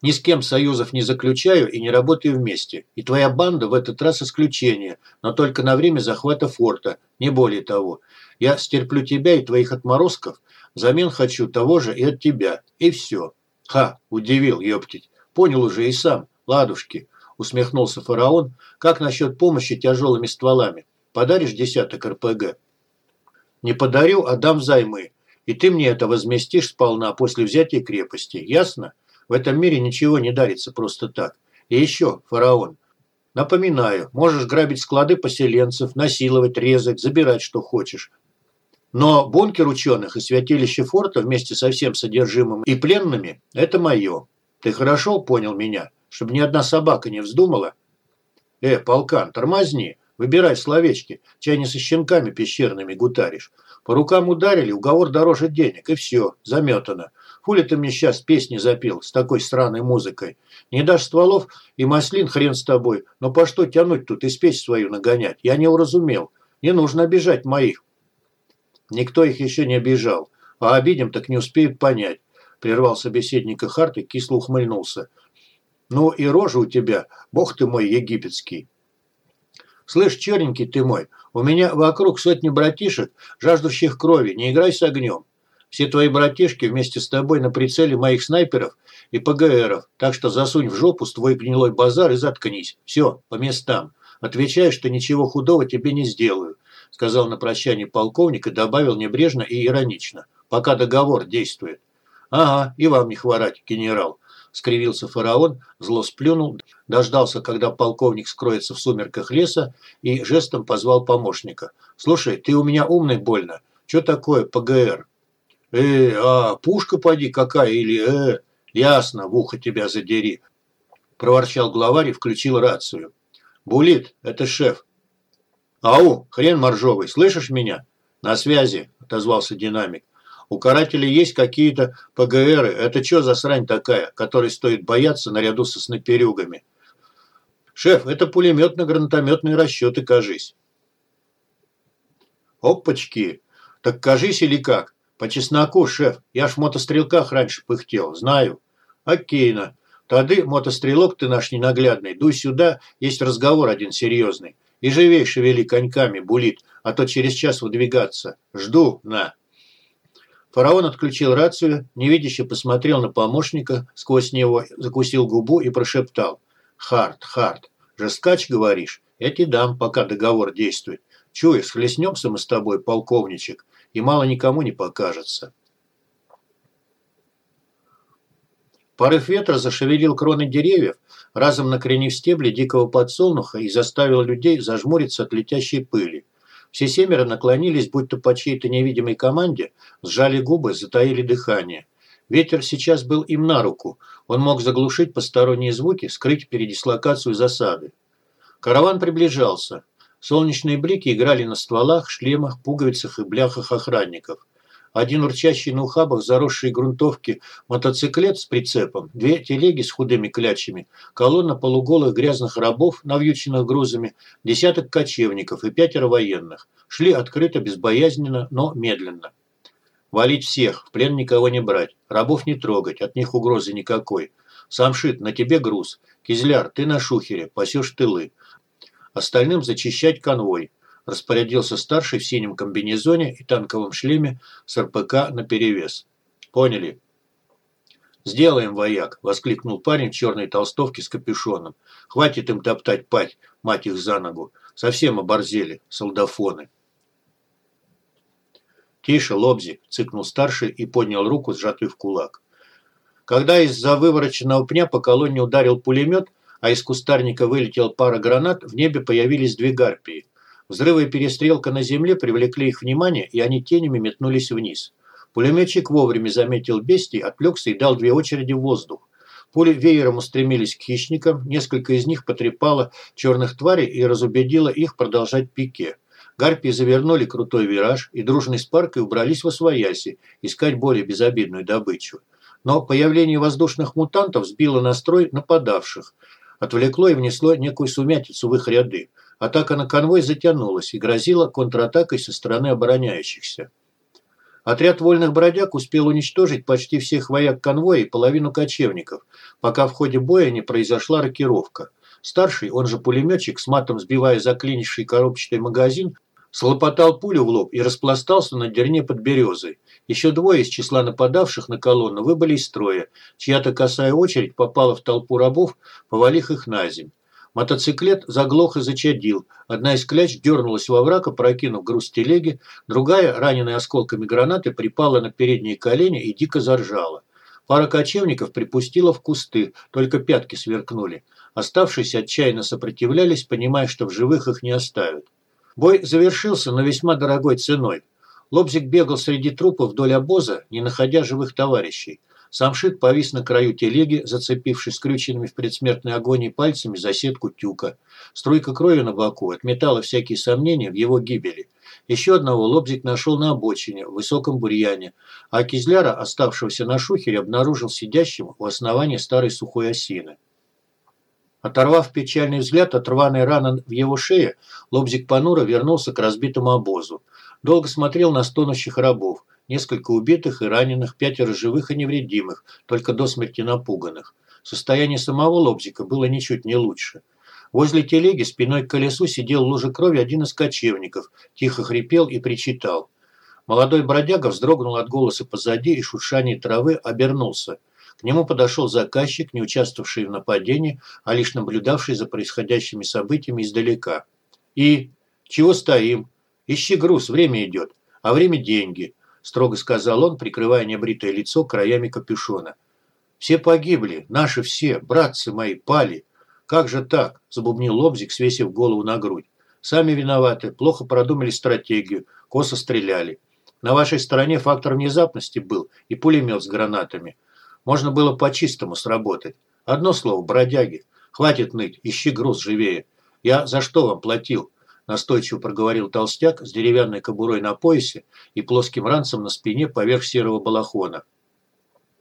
Ни с кем союзов не заключаю и не работаю вместе. И твоя банда в этот раз исключение, но только на время захвата форта, не более того. Я стерплю тебя и твоих отморозков, взамен хочу того же и от тебя. И все. Ха, удивил, ёптить. Понял уже и сам. Ладушки, усмехнулся фараон. Как насчет помощи тяжелыми стволами? Подаришь десяток РПГ? Не подарю, а дам взаймы. И ты мне это возместишь сполна после взятия крепости. Ясно? В этом мире ничего не дарится просто так. И еще, фараон. Напоминаю, можешь грабить склады поселенцев, насиловать, резать, забирать, что хочешь. Но бункер ученых и святилище форта вместе со всем содержимым и пленными – это мое. Ты хорошо понял меня? Чтобы ни одна собака не вздумала? Э, полкан, тормозни, выбирай словечки, чай не со щенками пещерными гутаришь. По рукам ударили, уговор дороже денег, и все, заметано. Хули ты мне сейчас песни запил с такой странной музыкой? Не дашь стволов и маслин хрен с тобой. Но по что тянуть тут и спесь свою нагонять? Я не уразумел. Не нужно обижать моих. Никто их еще не обижал. А обидим так не успеют понять. Прервал собеседника Харт и кисло ухмыльнулся. Ну и рожа у тебя, бог ты мой египетский. Слышь, черненький ты мой, у меня вокруг сотни братишек, жаждущих крови, не играй с огнем. Все твои братишки вместе с тобой на прицеле моих снайперов и ПГРов, так что засунь в жопу твой гнилой базар и заткнись. Все, по местам. Отвечаю, что ничего худого тебе не сделаю», – сказал на прощание полковник и добавил небрежно и иронично, пока договор действует. «Ага, и вам не хворать, генерал», – скривился фараон, зло сплюнул, дождался, когда полковник скроется в сумерках леса и жестом позвал помощника. «Слушай, ты у меня умный больно. Что такое ПГР?» «Э, а, пушка поди какая или э, ясно, в ухо тебя задери!» Проворчал главарь и включил рацию. «Булит, это шеф». «Ау, хрен моржовый, слышишь меня?» «На связи», – отозвался динамик. «У карателей есть какие-то ПГРы. Это что за срань такая, которой стоит бояться наряду со снайперюгами?» «Шеф, это пулеметно-гранатометные расчеты, кажись». «Опачки! Так кажись или как? По чесноку, шеф, я ж в мотострелках раньше пыхтел, знаю. Окейно. Тады, мотострелок ты наш ненаглядный, дуй сюда, есть разговор один серьезный. И живей шевели коньками, булит, а то через час выдвигаться. Жду, на. Фараон отключил рацию, невидяще посмотрел на помощника, сквозь него закусил губу и прошептал. «Харт, Харт, жесткач, говоришь? Я тебе дам, пока договор действует. Чуешь, хлестнемся мы с тобой, полковничек и мало никому не покажется. Порыв ветра зашевелил кроны деревьев, разом накренив стебли дикого подсолнуха и заставил людей зажмуриться от летящей пыли. Все семеро наклонились, будто по чьей-то невидимой команде, сжали губы, затаили дыхание. Ветер сейчас был им на руку. Он мог заглушить посторонние звуки, скрыть передислокацию засады. Караван приближался. Солнечные блики играли на стволах, шлемах, пуговицах и бляхах охранников. Один урчащий на ухабах заросшей грунтовки мотоциклет с прицепом, две телеги с худыми клячами, колонна полуголых грязных рабов, навьюченных грузами, десяток кочевников и пятеро военных. Шли открыто, безбоязненно, но медленно. Валить всех, в плен никого не брать, рабов не трогать, от них угрозы никакой. Самшит, на тебе груз. Кизляр, ты на шухере, пасешь тылы. Остальным зачищать конвой. Распорядился старший в синем комбинезоне и танковом шлеме с РПК наперевес. Поняли? «Сделаем, вояк!» – воскликнул парень в черной толстовке с капюшоном. «Хватит им топтать пать, мать их за ногу! Совсем оборзели, солдафоны!» «Тише, Лобзи!» – цыкнул старший и поднял руку, сжатую в кулак. Когда из-за вывороченного пня по колонне ударил пулемет, а из кустарника вылетел пара гранат, в небе появились две гарпии. Взрывы и перестрелка на земле привлекли их внимание, и они тенями метнулись вниз. Пулеметчик вовремя заметил бестий, отвлекся и дал две очереди в воздух. Пули веером устремились к хищникам, несколько из них потрепало черных тварей и разубедило их продолжать пике. Гарпии завернули крутой вираж и дружной спаркой убрались во свояси, искать более безобидную добычу. Но появление воздушных мутантов сбило настрой нападавших, отвлекло и внесло некую сумятицу в их ряды. Атака на конвой затянулась и грозила контратакой со стороны обороняющихся. Отряд вольных бродяг успел уничтожить почти всех вояк конвоя и половину кочевников, пока в ходе боя не произошла рокировка. Старший, он же пулеметчик, с матом сбивая заклинивший коробчатый магазин, Слопотал пулю в лоб и распластался на дерне под березой. Еще двое из числа нападавших на колонну выбыли из строя. Чья-то косая очередь попала в толпу рабов, повалив их на земь. Мотоциклет заглох и зачадил. Одна из кляч дернулась во враг, опрокинув груз телеги, другая, раненая осколками гранаты, припала на передние колени и дико заржала. Пара кочевников припустила в кусты, только пятки сверкнули. Оставшиеся отчаянно сопротивлялись, понимая, что в живых их не оставят. Бой завершился, но весьма дорогой ценой. Лобзик бегал среди трупов вдоль обоза, не находя живых товарищей. Самшит повис на краю телеги, зацепившись скрюченными в предсмертной агонии пальцами за сетку тюка. Струйка крови на боку отметала всякие сомнения в его гибели. Еще одного Лобзик нашел на обочине, в высоком бурьяне, а Кизляра, оставшегося на шухере, обнаружил сидящим у основания старой сухой осины. Оторвав печальный взгляд от рваной раны в его шее, Лобзик Панура вернулся к разбитому обозу. Долго смотрел на стонущих рабов. Несколько убитых и раненых, пятеро живых и невредимых, только до смерти напуганных. Состояние самого Лобзика было ничуть не лучше. Возле телеги спиной к колесу сидел в крови один из кочевников, тихо хрипел и причитал. Молодой бродяга вздрогнул от голоса позади и шуршания травы обернулся. К нему подошел заказчик, не участвовавший в нападении, а лишь наблюдавший за происходящими событиями издалека. «И? Чего стоим? Ищи груз, время идет. А время – деньги», – строго сказал он, прикрывая небритое лицо краями капюшона. «Все погибли, наши все, братцы мои, пали. Как же так?» – забубнил Лобзик, свесив голову на грудь. «Сами виноваты, плохо продумали стратегию, косо стреляли. На вашей стороне фактор внезапности был и пулемет с гранатами. Можно было по-чистому сработать. Одно слово – бродяги. Хватит ныть, ищи груз живее. Я за что вам платил? Настойчиво проговорил толстяк с деревянной кобурой на поясе и плоским ранцем на спине поверх серого балахона.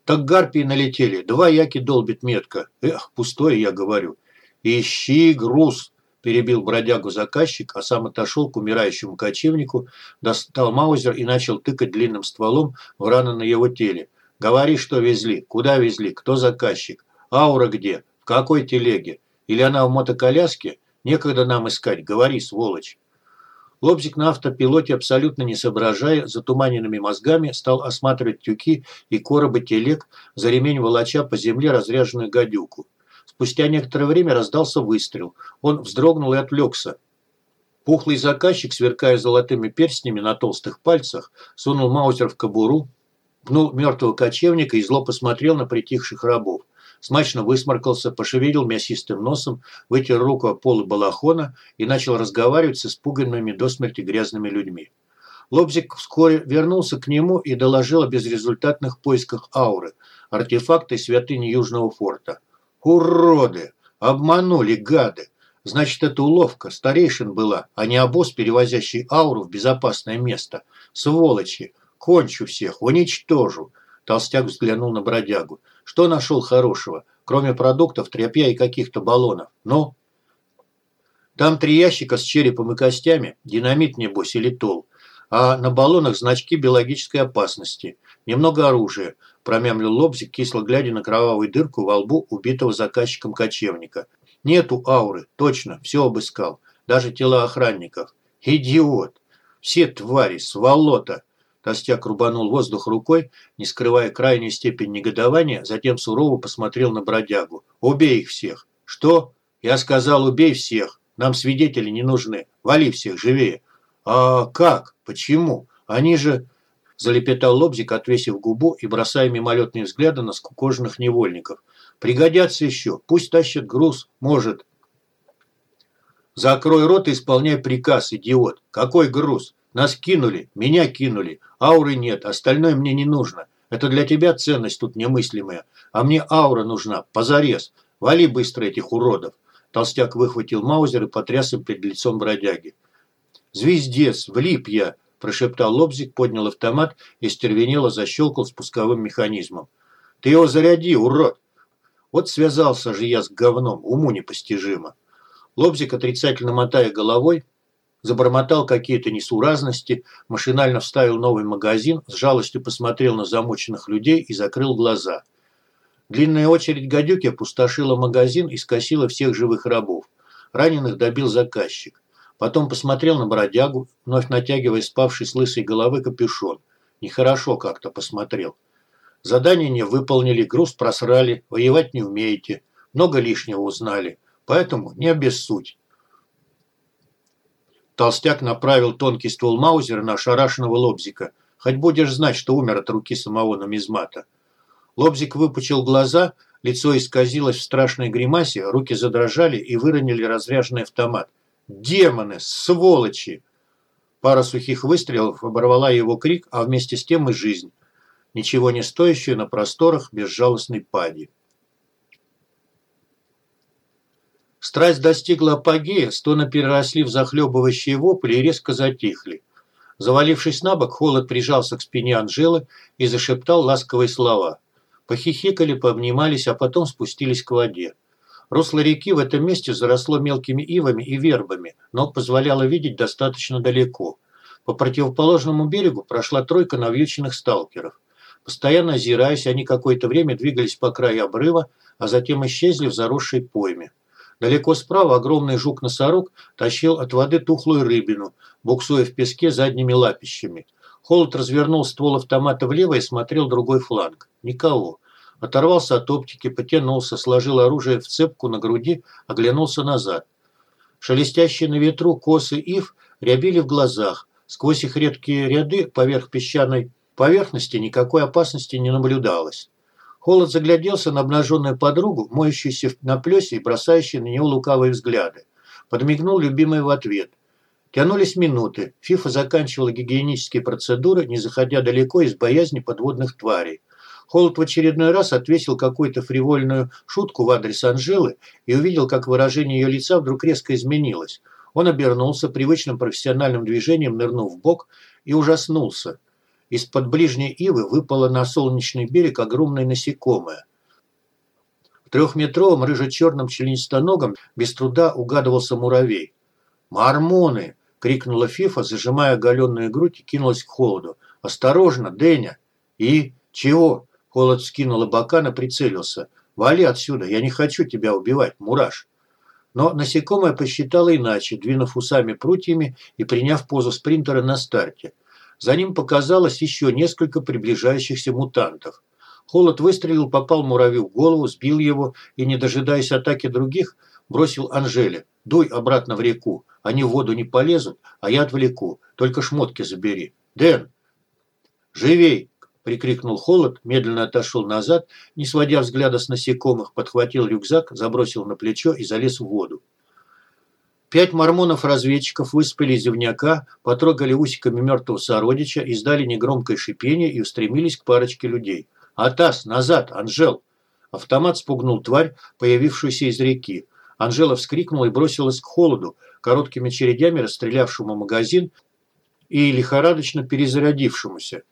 Так гарпии налетели, два яки долбит метко. Эх, пустое, я говорю. Ищи груз, перебил бродягу заказчик, а сам отошел к умирающему кочевнику, достал маузер и начал тыкать длинным стволом в раны на его теле. Говори, что везли, куда везли, кто заказчик, аура где, в какой телеге, или она в мотоколяске, некогда нам искать, говори, сволочь. Лобзик на автопилоте, абсолютно не соображая, затуманенными мозгами стал осматривать тюки и коробы телег, за ремень волоча по земле разряженную гадюку. Спустя некоторое время раздался выстрел. Он вздрогнул и отвлекся. Пухлый заказчик, сверкая золотыми перстнями на толстых пальцах, сунул маузер в кобуру, пнул мертвого кочевника и зло посмотрел на притихших рабов. Смачно высморкался, пошевелил мясистым носом, вытер руку о полы балахона и начал разговаривать с испуганными до смерти грязными людьми. Лобзик вскоре вернулся к нему и доложил о безрезультатных поисках ауры, артефакта и святыни Южного форта. «Уроды! Обманули, гады! Значит, это уловка старейшин была, а не обоз, перевозящий ауру в безопасное место. Сволочи! Кончу всех, уничтожу!» Толстяк взглянул на бродягу. «Что нашел хорошего? Кроме продуктов, тряпья и каких-то баллонов. Ну?» «Там три ящика с черепом и костями, динамит, небось, или тол. А на баллонах значки биологической опасности. Немного оружия», – промямлил Лобзик, кисло глядя на кровавую дырку во лбу убитого заказчиком кочевника. «Нету ауры, точно, все обыскал. Даже тела охранников. Идиот! Все твари, сволота!» Костяк рубанул воздух рукой, не скрывая крайней степень негодования, затем сурово посмотрел на бродягу. «Убей их всех!» «Что?» «Я сказал, убей всех! Нам свидетели не нужны! Вали всех, живее!» «А как? Почему? Они же...» Залепетал Лобзик, отвесив губу и бросая мимолетные взгляды на скукоженных невольников. «Пригодятся еще. Пусть тащат груз. Может». «Закрой рот и исполняй приказ, идиот. Какой груз? Нас кинули, меня кинули, ауры нет, остальное мне не нужно. Это для тебя ценность тут немыслимая, а мне аура нужна, позарез. Вали быстро этих уродов. Толстяк выхватил маузер и потряс им перед лицом бродяги. «Звездец, влип я!» – прошептал Лобзик, поднял автомат и стервенело защелкал спусковым механизмом. «Ты его заряди, урод!» Вот связался же я с говном, уму непостижимо. Лобзик, отрицательно мотая головой, забормотал какие-то несуразности, машинально вставил новый магазин, с жалостью посмотрел на замученных людей и закрыл глаза. Длинная очередь гадюки опустошила магазин и скосила всех живых рабов. Раненых добил заказчик. Потом посмотрел на бродягу, вновь натягивая спавший с лысой головы капюшон. Нехорошо как-то посмотрел. Задание не выполнили, груз просрали, воевать не умеете. Много лишнего узнали. Поэтому не обессудь. Толстяк направил тонкий ствол Маузера на ошарашенного Лобзика. «Хоть будешь знать, что умер от руки самого нумизмата». Лобзик выпучил глаза, лицо исказилось в страшной гримасе, руки задрожали и выронили разряженный автомат. «Демоны! Сволочи!» Пара сухих выстрелов оборвала его крик, а вместе с тем и жизнь. Ничего не стоящую на просторах безжалостной пади. Страсть достигла апогея, стоны переросли в захлебывающие вопли и резко затихли. Завалившись на бок, холод прижался к спине Анжелы и зашептал ласковые слова. Похихикали, пообнимались, а потом спустились к воде. Русло реки в этом месте заросло мелкими ивами и вербами, но позволяло видеть достаточно далеко. По противоположному берегу прошла тройка навьюченных сталкеров. Постоянно озираясь, они какое-то время двигались по краю обрыва, а затем исчезли в заросшей пойме. Далеко справа огромный жук-носорог тащил от воды тухлую рыбину, буксуя в песке задними лапищами. Холод развернул ствол автомата влево и смотрел другой фланг. Никого. Оторвался от оптики, потянулся, сложил оружие в цепку на груди, оглянулся назад. Шелестящие на ветру косы ив рябили в глазах. Сквозь их редкие ряды поверх песчаной поверхности никакой опасности не наблюдалось. Холод загляделся на обнаженную подругу, моющуюся на плесе и бросающую на него лукавые взгляды. Подмигнул любимый в ответ. Тянулись минуты. Фифа заканчивала гигиенические процедуры, не заходя далеко из боязни подводных тварей. Холод в очередной раз отвесил какую-то фривольную шутку в адрес Анжелы и увидел, как выражение ее лица вдруг резко изменилось. Он обернулся, привычным профессиональным движением нырнув в бок и ужаснулся. Из-под ближней ивы выпало на солнечный берег огромное насекомое. В трехметровом рыжо-черном членистоногом без труда угадывался муравей. «Мормоны!» – крикнула Фифа, зажимая оголенную грудь и кинулась к холоду. «Осторожно, Деня!» «И? Чего?» – холод скинула бока и прицелился. «Вали отсюда, я не хочу тебя убивать, мураш!» Но насекомое посчитало иначе, двинув усами прутьями и приняв позу спринтера на старте – за ним показалось еще несколько приближающихся мутантов. Холод выстрелил, попал муравью в голову, сбил его и, не дожидаясь атаки других, бросил Анжеле. «Дуй обратно в реку. Они в воду не полезут, а я отвлеку. Только шмотки забери. Дэн!» «Живей!» прикрикнул Холод, медленно отошел назад, не сводя взгляда с насекомых, подхватил рюкзак, забросил на плечо и залез в воду. Пять мормонов-разведчиков выспали зевняка, потрогали усиками мертвого сородича, издали негромкое шипение и устремились к парочке людей. «Атас! Назад! Анжел!» Автомат спугнул тварь, появившуюся из реки. Анжела вскрикнула и бросилась к холоду, короткими чередями расстрелявшему магазин и лихорадочно перезарядившемуся.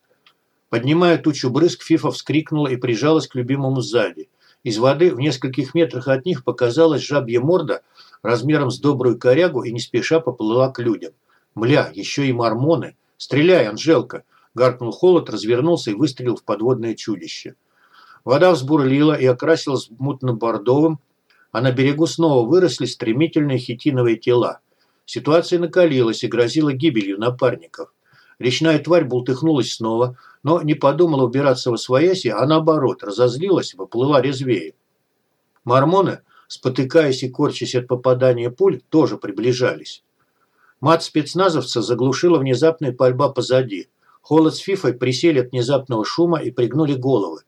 Поднимая тучу брызг, Фифа вскрикнула и прижалась к любимому сзади. Из воды в нескольких метрах от них показалась жабья морда размером с добрую корягу и не спеша поплыла к людям. «Мля, еще и мормоны! Стреляй, Анжелка!» Гаркнул холод, развернулся и выстрелил в подводное чудище. Вода взбурлила и окрасилась мутно-бордовым, а на берегу снова выросли стремительные хитиновые тела. Ситуация накалилась и грозила гибелью напарников. Речная тварь бултыхнулась снова, но не подумала убираться во свояси, а наоборот, разозлилась и поплыла резвее. Мормоны, спотыкаясь и корчась от попадания пуль, тоже приближались. Мат спецназовца заглушила внезапная пальба позади. Холод с Фифой присели от внезапного шума и пригнули головы.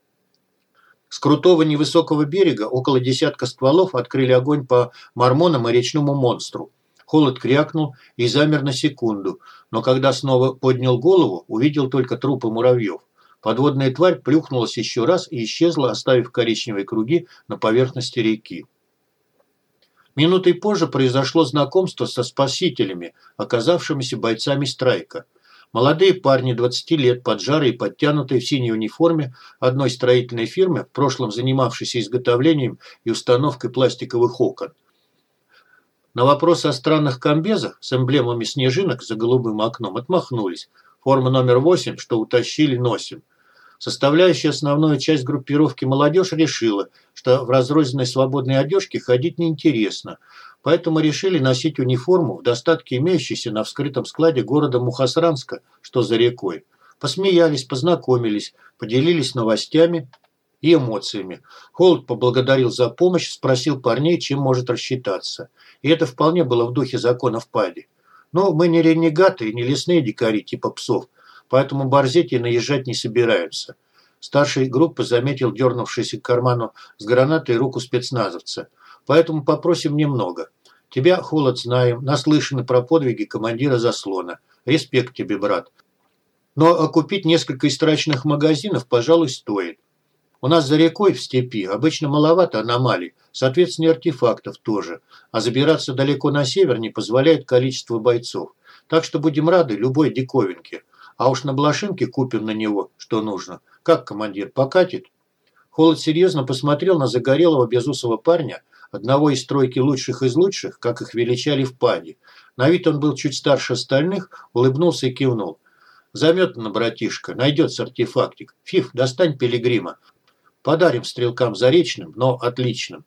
С крутого невысокого берега около десятка стволов открыли огонь по мормонам и речному монстру. Холод крякнул и замер на секунду, но когда снова поднял голову, увидел только трупы муравьев. Подводная тварь плюхнулась еще раз и исчезла, оставив коричневые круги на поверхности реки. Минутой позже произошло знакомство со спасителями, оказавшимися бойцами страйка. Молодые парни 20 лет, поджарые и подтянутые в синей униформе одной строительной фирмы, в прошлом занимавшейся изготовлением и установкой пластиковых окон – на вопрос о странных комбезах с эмблемами снежинок за голубым окном отмахнулись. Форма номер восемь, что утащили, носим. Составляющая основную часть группировки молодежь решила, что в разрозненной свободной одежке ходить неинтересно, поэтому решили носить униформу в достатке имеющейся на вскрытом складе города Мухасранска, что за рекой. Посмеялись, познакомились, поделились новостями и эмоциями. Холод поблагодарил за помощь, спросил парней, чем может рассчитаться – и это вполне было в духе законов Пади. Но мы не ренегаты и не лесные дикари типа псов, поэтому борзеть и наезжать не собираемся. Старший группы заметил дернувшийся к карману с гранатой руку спецназовца. Поэтому попросим немного. Тебя, Холод, знаем, наслышаны про подвиги командира заслона. Респект тебе, брат. Но окупить несколько истраченных магазинов, пожалуй, стоит. У нас за рекой в степи обычно маловато аномалий, соответственно, артефактов тоже. А забираться далеко на север не позволяет количество бойцов. Так что будем рады любой диковинке. А уж на блошинке купим на него, что нужно. Как командир, покатит? Холод серьезно посмотрел на загорелого безусого парня, одного из стройки лучших из лучших, как их величали в паде. На вид он был чуть старше остальных, улыбнулся и кивнул. Заметно, братишка, найдется артефактик. Фиф, достань пилигрима. Подарим стрелкам заречным, но отличным.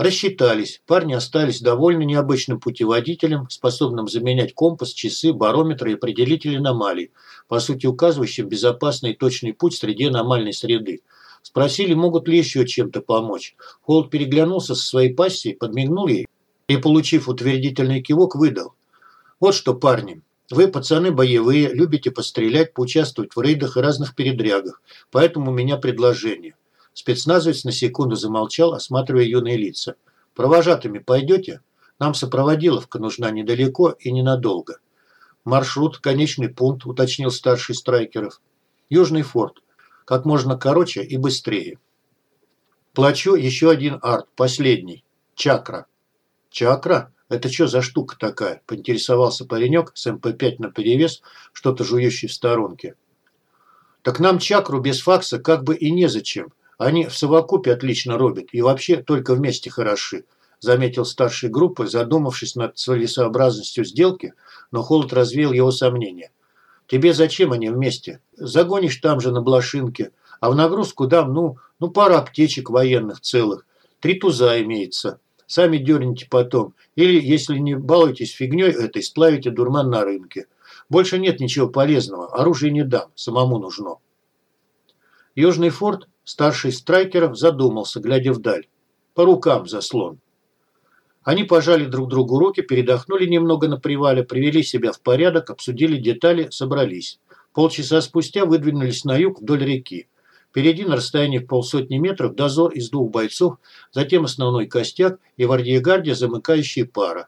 Рассчитались. Парни остались довольны необычным путеводителем, способным заменять компас, часы, барометры и определители аномалий, по сути указывающим безопасный и точный путь среди аномальной среды. Спросили, могут ли еще чем-то помочь. Холд переглянулся со своей пассией, подмигнул ей и, получив утвердительный кивок, выдал. Вот что, парни, вы, пацаны боевые, любите пострелять, поучаствовать в рейдах и разных передрягах. Поэтому у меня предложение. Спецназовец на секунду замолчал, осматривая юные лица. «Провожатыми пойдете? Нам сопроводиловка нужна недалеко и ненадолго». «Маршрут, конечный пункт», – уточнил старший страйкеров. «Южный форт. Как можно короче и быстрее». «Плачу еще один арт, последний. Чакра». «Чакра?» «Это что за штука такая?» – поинтересовался паренек с МП-5 наперевес, что-то жующий в сторонке. «Так нам чакру без факса как бы и незачем. Они в совокупе отлично робят и вообще только вместе хороши», – заметил старший группы, задумавшись над целесообразностью сделки, но Холод развеял его сомнения. «Тебе зачем они вместе? Загонишь там же на блошинке, а в нагрузку дам, ну, ну пара аптечек военных целых. Три туза имеется». Сами дерните потом. Или, если не балуетесь фигней этой, сплавите дурман на рынке. Больше нет ничего полезного. Оружие не дам. Самому нужно. Южный форт, старший страйкеров, задумался, глядя вдаль. По рукам заслон. Они пожали друг другу руки, передохнули немного на привале, привели себя в порядок, обсудили детали, собрались. Полчаса спустя выдвинулись на юг вдоль реки. Впереди на расстоянии в полсотни метров дозор из двух бойцов, затем основной костяк и в ардиегарде замыкающая пара.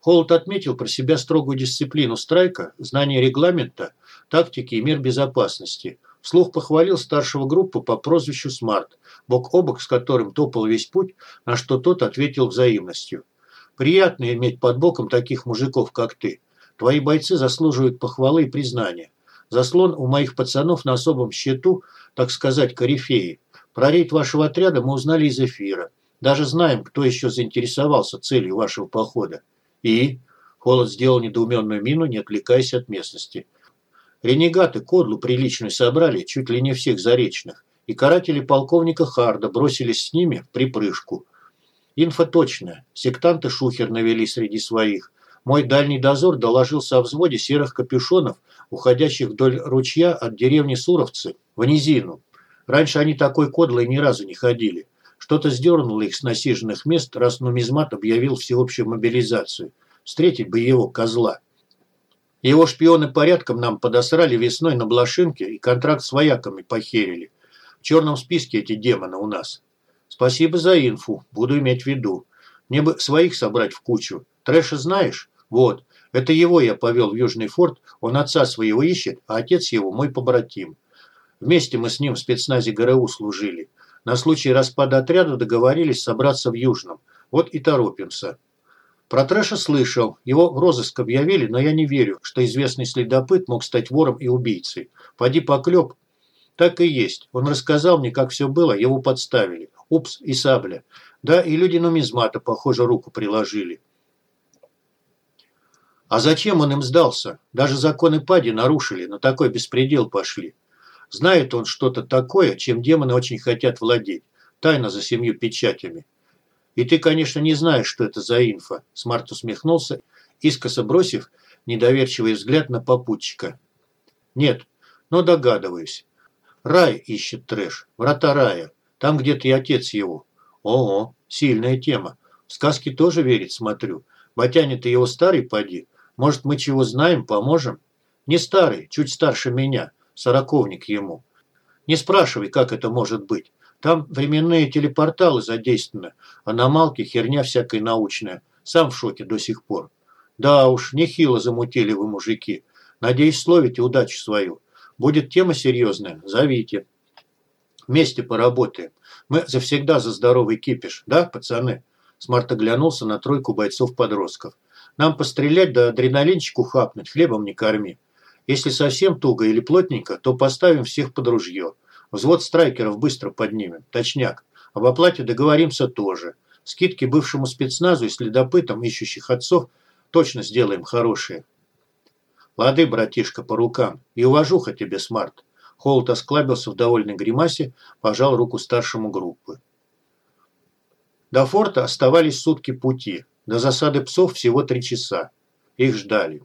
Холод отметил про себя строгую дисциплину страйка, знание регламента, тактики и мер безопасности. Вслух похвалил старшего группы по прозвищу Смарт, бок о бок с которым топал весь путь, на что тот ответил взаимностью. «Приятно иметь под боком таких мужиков, как ты. Твои бойцы заслуживают похвалы и признания. Заслон у моих пацанов на особом счету, так сказать, корифеи. Про рейд вашего отряда мы узнали из эфира. Даже знаем, кто еще заинтересовался целью вашего похода. И? Холод сделал недоуменную мину, не отвлекаясь от местности. Ренегаты кодлу приличную собрали, чуть ли не всех заречных, и каратели полковника Харда бросились с ними в припрыжку. Инфа точная. Сектанты шухер навели среди своих. Мой дальний дозор доложился о взводе серых капюшонов, уходящих вдоль ручья от деревни Суровцы в низину. Раньше они такой кодлой ни разу не ходили. Что-то сдернуло их с насиженных мест, раз нумизмат объявил всеобщую мобилизацию. Встретить бы его, козла. Его шпионы порядком нам подосрали весной на Блошинке и контракт с вояками похерили. В черном списке эти демоны у нас. Спасибо за инфу, буду иметь в виду. Мне бы своих собрать в кучу. Трэша знаешь? Вот, это его я повел в Южный форт, он отца своего ищет, а отец его мой побратим. Вместе мы с ним в спецназе ГРУ служили. На случай распада отряда договорились собраться в Южном. Вот и торопимся. Про Трэша слышал. Его в розыск объявили, но я не верю, что известный следопыт мог стать вором и убийцей. Поди поклеп. Так и есть. Он рассказал мне, как все было, его подставили. Упс и сабля. Да, и люди нумизмата, похоже, руку приложили. А зачем он им сдался? Даже законы Пади нарушили, на такой беспредел пошли. Знает он что-то такое, чем демоны очень хотят владеть. Тайна за семью печатями. И ты, конечно, не знаешь, что это за инфа. Смарт усмехнулся, искоса бросив недоверчивый взгляд на попутчика. Нет, но догадываюсь. Рай ищет трэш, врата рая. Там где-то и отец его. Ого, сильная тема. В сказки тоже верить смотрю. Батяня-то его старый поди. Может, мы чего знаем, поможем? Не старый, чуть старше меня, сороковник ему. Не спрашивай, как это может быть. Там временные телепорталы задействованы, а на Малке херня всякая научная. Сам в шоке до сих пор. Да уж, нехило замутили вы, мужики. Надеюсь, словите удачу свою. Будет тема серьезная, зовите. Вместе поработаем. Мы завсегда за здоровый кипиш, да, пацаны?» Смарт оглянулся на тройку бойцов-подростков. Нам пострелять да адреналинчику хапнуть, хлебом не корми. Если совсем туго или плотненько, то поставим всех под ружье. Взвод страйкеров быстро поднимем. Точняк. Об оплате договоримся тоже. Скидки бывшему спецназу и следопытам, ищущих отцов, точно сделаем хорошие. Лады, братишка, по рукам. И уважуха тебе, Смарт. Холод осклабился в довольной гримасе, пожал руку старшему группы. До форта оставались сутки пути. До засады псов всего три часа. Их ждали.